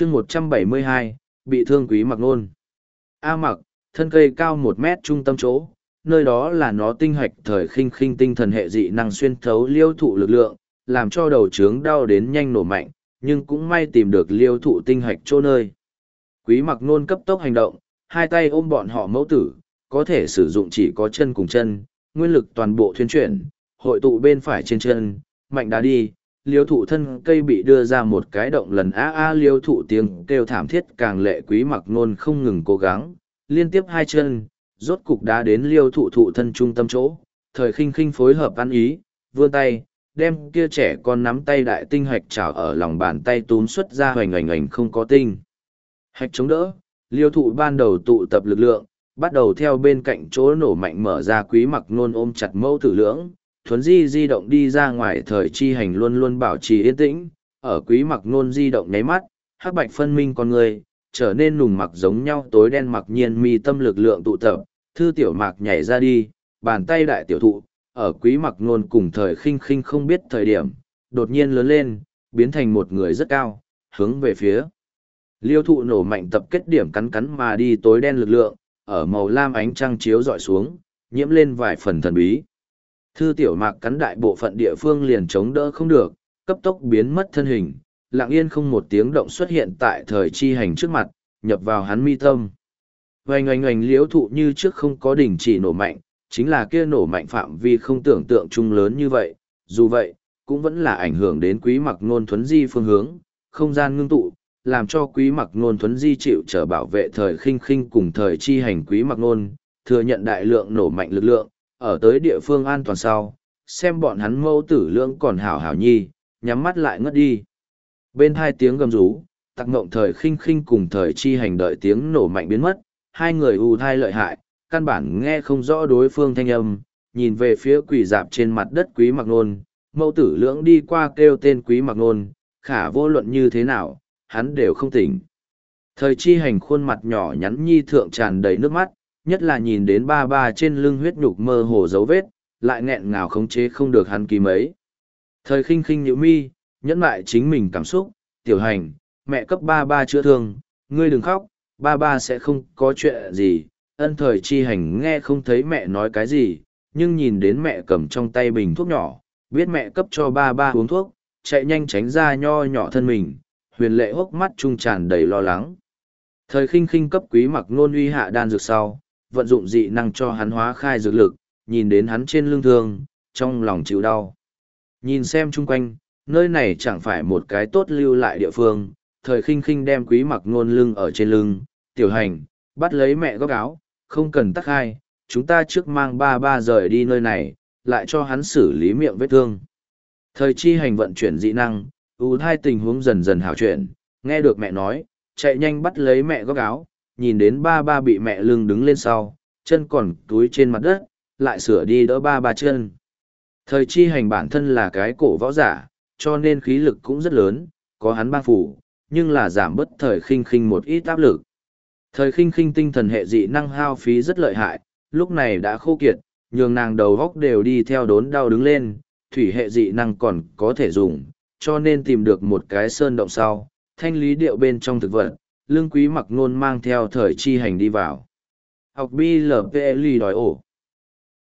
chương một trăm bảy mươi hai, bị thương quý mặc nôn. A mặc, thân cây cao một mét trung tâm chỗ, nơi đó là nó tinh hoạch thời khinh khinh tinh thần hệ dị năng xuyên thấu liêu thụ lực lượng, làm cho đầu trướng đau đến nhanh nổ mạnh, nhưng cũng may tìm được liêu thụ tinh hoạch chỗ nơi. Quý mặc nôn cấp tốc hành động, hai tay ôm bọn họ mẫu tử, có thể sử dụng chỉ có chân cùng chân, nguyên lực toàn bộ thuyên chuyển, hội tụ bên phải trên chân, mạnh đá đi liêu thụ thân cây bị đưa ra một cái động lần a a liêu thụ tiếng kêu thảm thiết càng lệ quý mặc nôn không ngừng cố gắng, liên tiếp hai chân, rốt cục đã đến liêu thụ thụ thân trung tâm chỗ, thời khinh khinh phối hợp ăn ý, vươn tay, đem kia trẻ con nắm tay đại tinh hạch trào ở lòng bàn tay túm xuất ra hoành ảnh ảnh không có tinh. Hạch chống đỡ, liêu thụ ban đầu tụ tập lực lượng, bắt đầu theo bên cạnh chỗ nổ mạnh mở ra quý mặc nôn ôm chặt mẫu tử lưỡng thuấn di di động đi ra ngoài thời chi hành luôn luôn bảo trì yên tĩnh, ở quý mặc nôn di động nháy mắt, hắc bạch phân minh con người, trở nên nùng mặc giống nhau tối đen mặc nhiên mi tâm lực lượng tụ tập, thư tiểu mạc nhảy ra đi, bàn tay đại tiểu thụ, ở quý mặc nôn cùng thời khinh khinh không biết thời điểm, đột nhiên lớn lên, biến thành một người rất cao, hướng về phía. Liêu thụ nổ mạnh tập kết điểm cắn cắn mà đi tối đen lực lượng, ở màu lam ánh trăng chiếu dọi xuống, nhiễm lên vài phần thần bí. Thư tiểu mạc cắn đại bộ phận địa phương liền chống đỡ không được, cấp tốc biến mất thân hình, lặng yên không một tiếng động xuất hiện tại thời chi hành trước mặt, nhập vào hắn mi tâm. Oanh oanh oanh liễu thụ như trước không có đỉnh chỉ nổ mạnh, chính là kia nổ mạnh phạm vi không tưởng tượng chung lớn như vậy, dù vậy, cũng vẫn là ảnh hưởng đến quý mặc nôn thuấn di phương hướng, không gian ngưng tụ, làm cho quý mặc nôn thuấn di chịu trở bảo vệ thời khinh khinh cùng thời chi hành quý mặc nôn, thừa nhận đại lượng nổ mạnh lực lượng, ở tới địa phương an toàn sau, xem bọn hắn mâu tử lưỡng còn hảo hảo nhi, nhắm mắt lại ngất đi. Bên hai tiếng gầm rú, tặc ngộng thời khinh khinh cùng thời chi hành đợi tiếng nổ mạnh biến mất, hai người ù thai lợi hại, căn bản nghe không rõ đối phương thanh âm, nhìn về phía quỷ dạp trên mặt đất quý mặc nôn, mâu tử lưỡng đi qua kêu tên quý mặc nôn, khả vô luận như thế nào, hắn đều không tỉnh. Thời chi hành khuôn mặt nhỏ nhắn nhi thượng tràn đầy nước mắt, nhất là nhìn đến ba ba trên lưng huyết nhục mơ hồ dấu vết, lại nghẹn ngào khống chế không được hắn ký mấy. Thời khinh khinh nhữ mi, nhẫn lại chính mình cảm xúc, tiểu hành, mẹ cấp ba ba chữa thương, ngươi đừng khóc, ba ba sẽ không có chuyện gì. Ân thời chi hành nghe không thấy mẹ nói cái gì, nhưng nhìn đến mẹ cầm trong tay bình thuốc nhỏ, biết mẹ cấp cho ba ba uống thuốc, chạy nhanh tránh ra nho nhỏ thân mình, huyền lệ hốc mắt trung tràn đầy lo lắng. Thời khinh khinh cấp quý mặc nôn uy hạ đan dược sau, vận dụng dị năng cho hắn hóa khai dược lực, nhìn đến hắn trên lưng thương, trong lòng chịu đau. Nhìn xem chung quanh, nơi này chẳng phải một cái tốt lưu lại địa phương, thời khinh khinh đem quý mặc ngôn lưng ở trên lưng, tiểu hành, bắt lấy mẹ góc áo, không cần tắc hai, chúng ta trước mang ba ba rời đi nơi này, lại cho hắn xử lý miệng vết thương. Thời chi hành vận chuyển dị năng, ưu hai tình huống dần dần hảo chuyển, nghe được mẹ nói, chạy nhanh bắt lấy mẹ góc áo, nhìn đến ba ba bị mẹ lưng đứng lên sau, chân còn túi trên mặt đất, lại sửa đi đỡ ba ba chân. Thời chi hành bản thân là cái cổ võ giả, cho nên khí lực cũng rất lớn, có hắn ba phủ, nhưng là giảm bất thời khinh khinh một ít áp lực. Thời khinh khinh tinh thần hệ dị năng hao phí rất lợi hại, lúc này đã khô kiệt, nhường nàng đầu góc đều đi theo đốn đau đứng lên, thủy hệ dị năng còn có thể dùng, cho nên tìm được một cái sơn động sau, thanh lý điệu bên trong thực vật, lương quý mặc nôn mang theo thời chi hành đi vào. Học BLPLI đòi ổ.